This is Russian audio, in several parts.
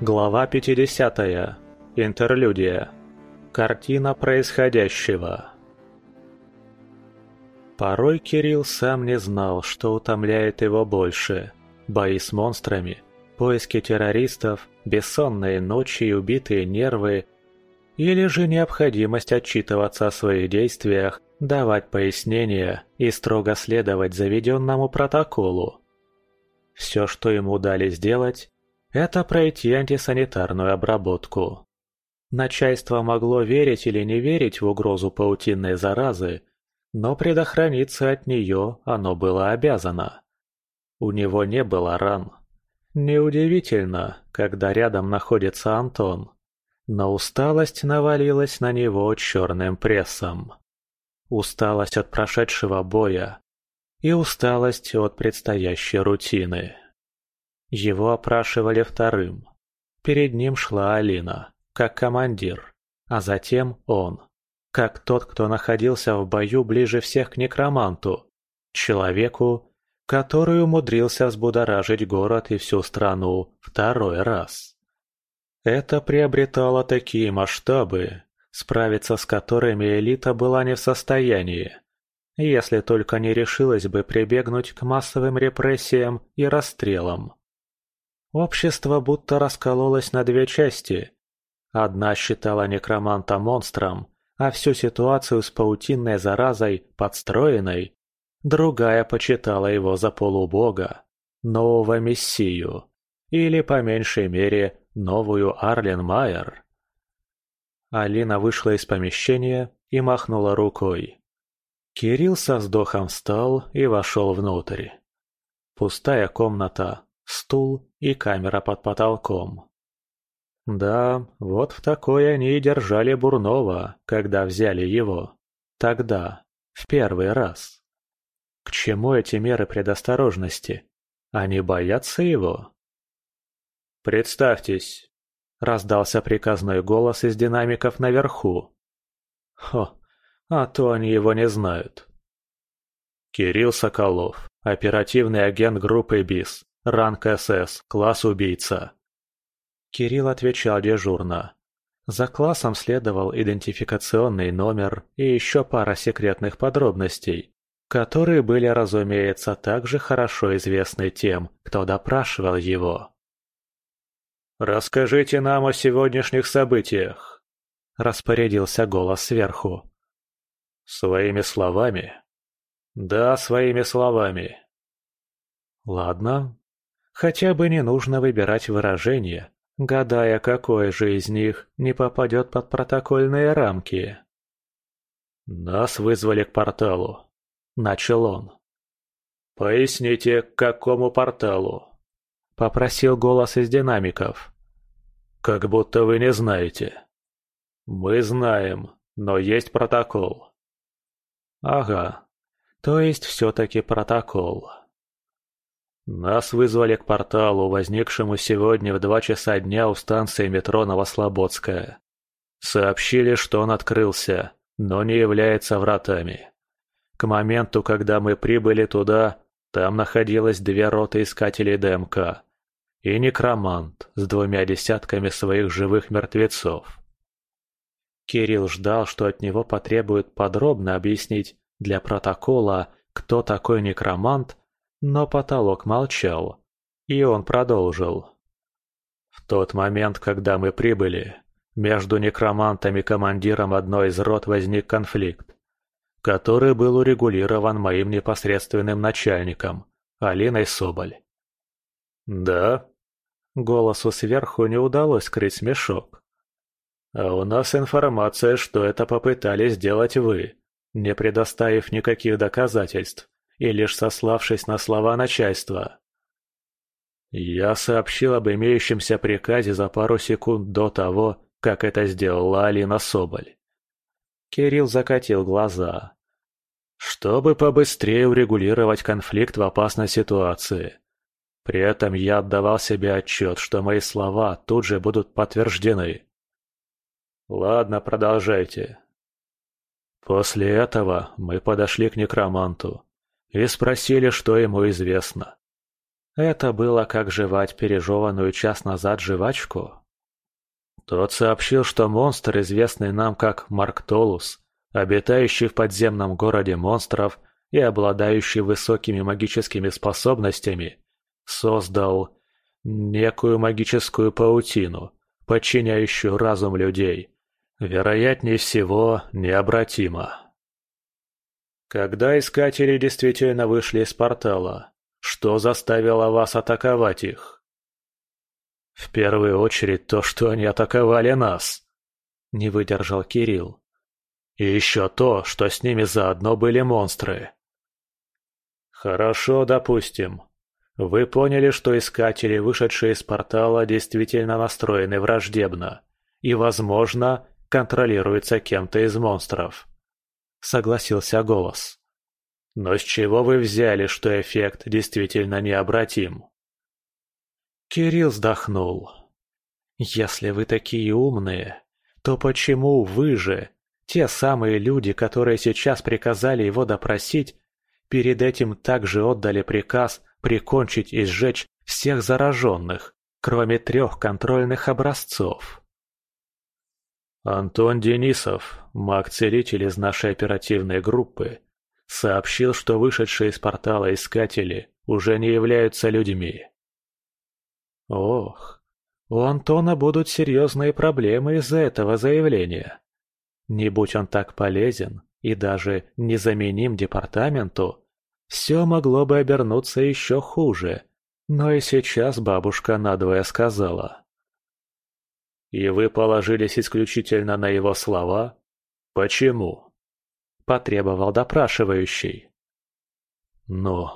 Глава 50. Интерлюдия. Картина происходящего. Порой Кирилл сам не знал, что утомляет его больше. Бои с монстрами, поиски террористов, бессонные ночи и убитые нервы, или же необходимость отчитываться о своих действиях, давать пояснения и строго следовать заведенному протоколу. Все, что ему дали сделать, это пройти антисанитарную обработку. Начальство могло верить или не верить в угрозу паутинной заразы, но предохраниться от нее оно было обязано. У него не было ран. Неудивительно, когда рядом находится Антон. Но усталость навалилась на него черным прессом. Усталость от прошедшего боя и усталость от предстоящей рутины. Его опрашивали вторым. Перед ним шла Алина, как командир, а затем он, как тот, кто находился в бою ближе всех к некроманту, человеку, который умудрился взбудоражить город и всю страну второй раз. Это приобретало такие масштабы, справиться с которыми элита была не в состоянии, если только не решилась бы прибегнуть к массовым репрессиям и расстрелам. Общество будто раскололось на две части. Одна считала некроманта монстром, а всю ситуацию с паутинной заразой подстроенной. Другая почитала его за полубога, нового мессию, или, по меньшей мере, новую Арлен Майер. Алина вышла из помещения и махнула рукой. Кирилл со вздохом встал и вошел внутрь. Пустая комната, стул и камера под потолком. Да, вот в такой они и держали Бурнова, когда взяли его. Тогда, в первый раз. К чему эти меры предосторожности? Они боятся его? «Представьтесь!» — раздался приказной голос из динамиков наверху. Хо, а то они его не знают. Кирилл Соколов, оперативный агент группы БИС, Ранг СС, класс убийца. Кирилл отвечал дежурно. За классом следовал идентификационный номер и еще пара секретных подробностей, которые были, разумеется, также хорошо известны тем, кто допрашивал его. «Расскажите нам о сегодняшних событиях», – распорядился голос сверху. «Своими словами?» «Да, своими словами». «Ладно, Хотя бы не нужно выбирать выражение, гадая, какое же из них не попадет под протокольные рамки. «Нас вызвали к порталу», — начал он. «Поясните, к какому порталу?» — попросил голос из динамиков. «Как будто вы не знаете». «Мы знаем, но есть протокол». «Ага, то есть все-таки протокол». Нас вызвали к порталу, возникшему сегодня в два часа дня у станции метро Новослободская. Сообщили, что он открылся, но не является вратами. К моменту, когда мы прибыли туда, там находилось две роты искателей ДМК и некромант с двумя десятками своих живых мертвецов. Кирилл ждал, что от него потребуют подробно объяснить для протокола, кто такой некромант но потолок молчал, и он продолжил. В тот момент, когда мы прибыли, между некромантом и командиром одной из рот возник конфликт, который был урегулирован моим непосредственным начальником, Алиной Соболь. «Да?» Голосу сверху не удалось скрыть смешок. «А у нас информация, что это попытались сделать вы, не предоставив никаких доказательств и лишь сославшись на слова начальства. Я сообщил об имеющемся приказе за пару секунд до того, как это сделала Алина Соболь. Кирилл закатил глаза. Чтобы побыстрее урегулировать конфликт в опасной ситуации. При этом я отдавал себе отчет, что мои слова тут же будут подтверждены. Ладно, продолжайте. После этого мы подошли к некроманту и спросили, что ему известно. Это было как жевать пережеванную час назад жвачку. Тот сообщил, что монстр, известный нам как Марктолус, обитающий в подземном городе монстров и обладающий высокими магическими способностями, создал некую магическую паутину, подчиняющую разум людей, вероятнее всего, необратимо. Когда искатели действительно вышли из портала, что заставило вас атаковать их? В первую очередь то, что они атаковали нас. Не выдержал Кирилл. И еще то, что с ними заодно были монстры. Хорошо, допустим. Вы поняли, что искатели, вышедшие из портала, действительно настроены враждебно. И, возможно, контролируются кем-то из монстров. Согласился голос. Но с чего вы взяли, что эффект действительно необратим? Кирилл вздохнул. Если вы такие умные, то почему вы же, те самые люди, которые сейчас приказали его допросить, перед этим также отдали приказ прикончить и сжечь всех зараженных, кроме трех контрольных образцов? Антон Денисов, маг-целитель из нашей оперативной группы, сообщил, что вышедшие из портала искатели уже не являются людьми. Ох, у Антона будут серьезные проблемы из-за этого заявления. Не будь он так полезен и даже незаменим департаменту, все могло бы обернуться еще хуже, но и сейчас бабушка надвое сказала. «И вы положились исключительно на его слова? Почему?» потребовал допрашивающий. «Ну,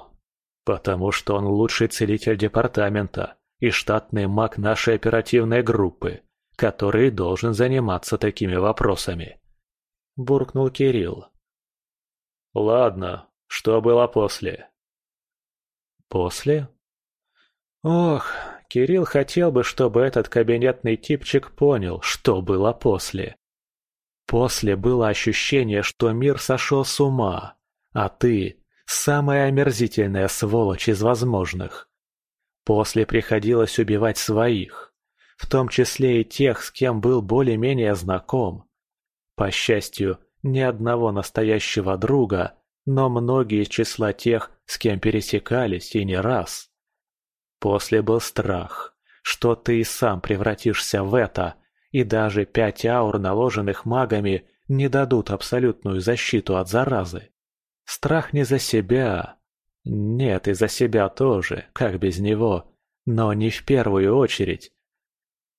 потому что он лучший целитель департамента и штатный маг нашей оперативной группы, который должен заниматься такими вопросами», – буркнул Кирилл. «Ладно, что было после?» «После?» Ох, Кирилл хотел бы, чтобы этот кабинетный типчик понял, что было после. После было ощущение, что мир сошел с ума, а ты – самая омерзительная сволочь из возможных. После приходилось убивать своих, в том числе и тех, с кем был более-менее знаком. По счастью, ни одного настоящего друга, но многие из числа тех, с кем пересекались и не раз. После был страх, что ты и сам превратишься в это – и даже пять аур, наложенных магами, не дадут абсолютную защиту от заразы. Страх не за себя. Нет, и за себя тоже, как без него, но не в первую очередь.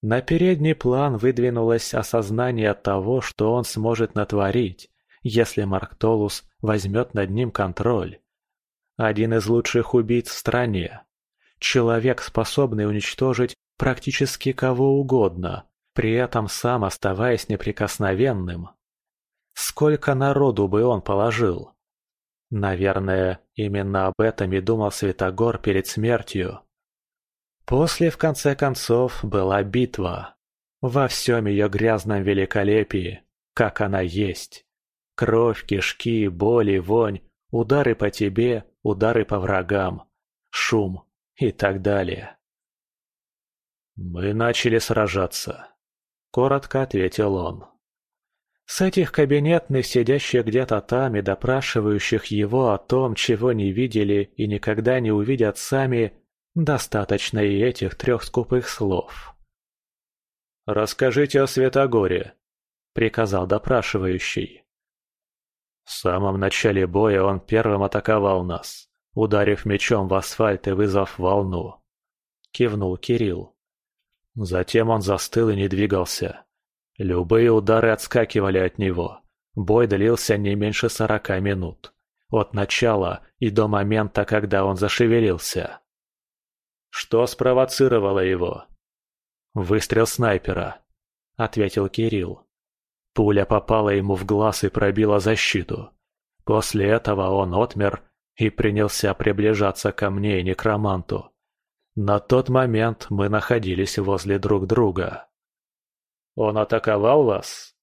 На передний план выдвинулось осознание того, что он сможет натворить, если Марктолус возьмет над ним контроль. Один из лучших убийц в стране. Человек, способный уничтожить практически кого угодно, при этом сам оставаясь неприкосновенным. Сколько народу бы он положил? Наверное, именно об этом и думал Святогор перед смертью. После, в конце концов, была битва. Во всем ее грязном великолепии, как она есть. Кровь, кишки, боли, вонь, удары по тебе, удары по врагам, шум и так далее. Мы начали сражаться. Коротко ответил он. С этих кабинетных, сидящих где-то там и допрашивающих его о том, чего не видели и никогда не увидят сами, достаточно и этих трех скупых слов. «Расскажите о Светогоре», — приказал допрашивающий. В самом начале боя он первым атаковал нас, ударив мечом в асфальт и вызвав волну. Кивнул Кирилл. Затем он застыл и не двигался. Любые удары отскакивали от него. Бой длился не меньше сорока минут. От начала и до момента, когда он зашевелился. Что спровоцировало его? «Выстрел снайпера», — ответил Кирилл. Пуля попала ему в глаз и пробила защиту. После этого он отмер и принялся приближаться ко мне и некроманту. На тот момент мы находились возле друг друга. Он атаковал вас?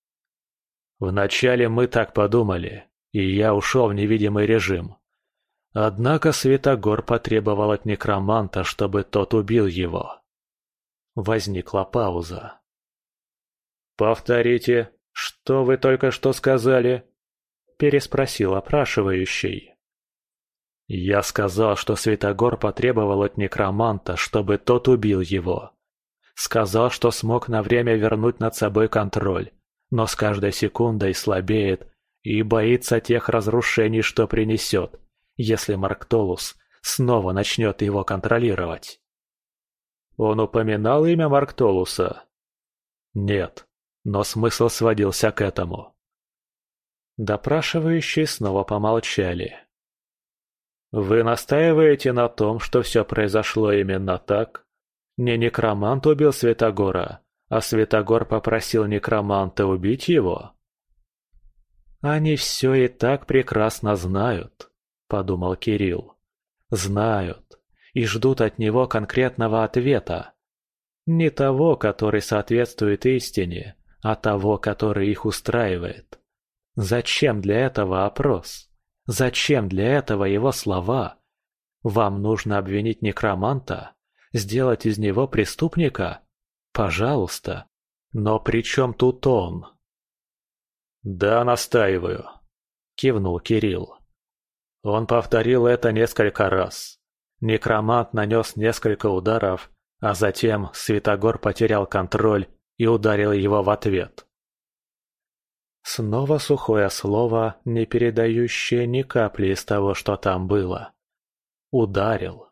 Вначале мы так подумали, и я ушел в невидимый режим. Однако Святогор потребовал от некроманта, чтобы тот убил его. Возникла пауза. «Повторите, что вы только что сказали?» – переспросил опрашивающий. «Я сказал, что Святогор потребовал от некроманта, чтобы тот убил его. Сказал, что смог на время вернуть над собой контроль, но с каждой секундой слабеет и боится тех разрушений, что принесет, если Марктолус снова начнет его контролировать. Он упоминал имя Марктолуса? Нет, но смысл сводился к этому. Допрашивающие снова помолчали. «Вы настаиваете на том, что все произошло именно так? Не некромант убил Святогора, а Святогор попросил некроманта убить его?» «Они все и так прекрасно знают», — подумал Кирилл. «Знают и ждут от него конкретного ответа. Не того, который соответствует истине, а того, который их устраивает. Зачем для этого опрос? Зачем для этого его слова? Вам нужно обвинить некроманта? Сделать из него преступника? Пожалуйста. Но при чем тут он? «Да, настаиваю», — кивнул Кирилл. Он повторил это несколько раз. Некромант нанес несколько ударов, а затем Святогор потерял контроль и ударил его в ответ. Снова сухое слово, не передающее ни капли из того, что там было. Ударил.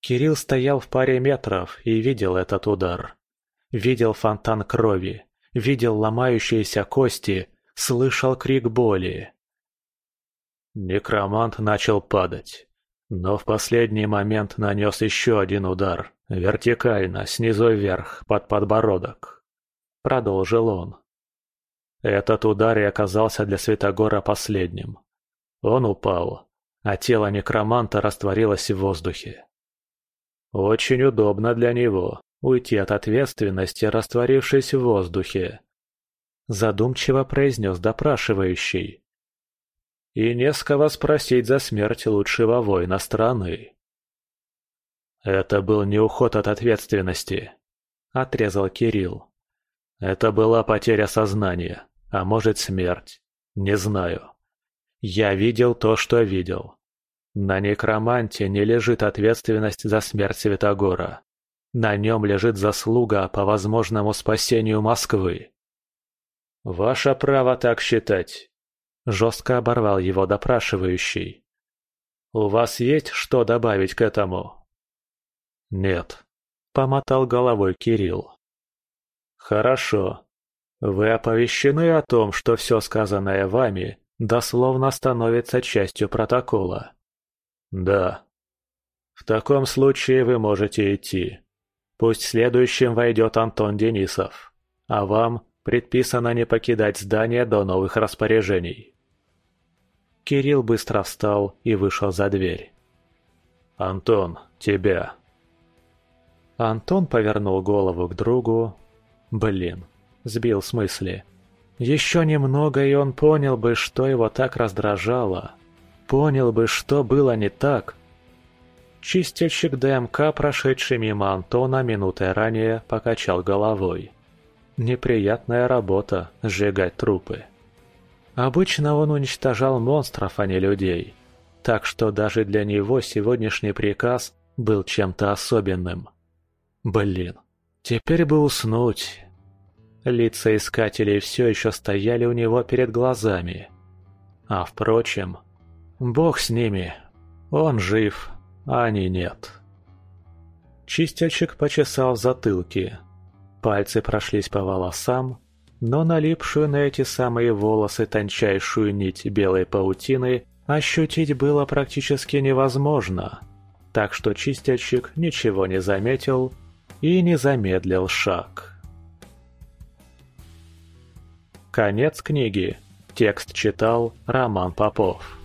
Кирилл стоял в паре метров и видел этот удар. Видел фонтан крови, видел ломающиеся кости, слышал крик боли. Некромант начал падать, но в последний момент нанес еще один удар, вертикально, снизу вверх, под подбородок. Продолжил он. Этот удар и оказался для Святогора последним. Он упал, а тело некроманта растворилось в воздухе. Очень удобно для него, уйти от ответственности, растворившись в воздухе. Задумчиво произнес допрашивающий. И не с кого спросить за смерть лучшего воина страны. Это был не уход от ответственности, отрезал Кирилл. Это была потеря сознания, а может смерть, не знаю. Я видел то, что видел. На некроманте не лежит ответственность за смерть Святогора. На нем лежит заслуга по возможному спасению Москвы. «Ваше право так считать», – жестко оборвал его допрашивающий. «У вас есть что добавить к этому?» «Нет», – помотал головой Кирилл. «Хорошо. Вы оповещены о том, что все сказанное вами дословно становится частью протокола?» «Да». «В таком случае вы можете идти. Пусть следующим войдет Антон Денисов, а вам предписано не покидать здание до новых распоряжений. Кирилл быстро встал и вышел за дверь. «Антон, тебя!» Антон повернул голову к другу. Блин, сбил с мысли. Еще немного, и он понял бы, что его так раздражало. Понял бы, что было не так, Чистильщик ДМК, прошедший мимо Антона минутой ранее, покачал головой. Неприятная работа – сжигать трупы. Обычно он уничтожал монстров, а не людей. Так что даже для него сегодняшний приказ был чем-то особенным. Блин, теперь бы уснуть. Лица искателей все еще стояли у него перед глазами. А впрочем, бог с ними, он жив, они нет. Чистильщик почесал в затылке. Пальцы прошлись по волосам, но налипшую на эти самые волосы тончайшую нить белой паутины ощутить было практически невозможно. Так что чистильщик ничего не заметил и не замедлил шаг. Конец книги. Текст читал Роман Попов.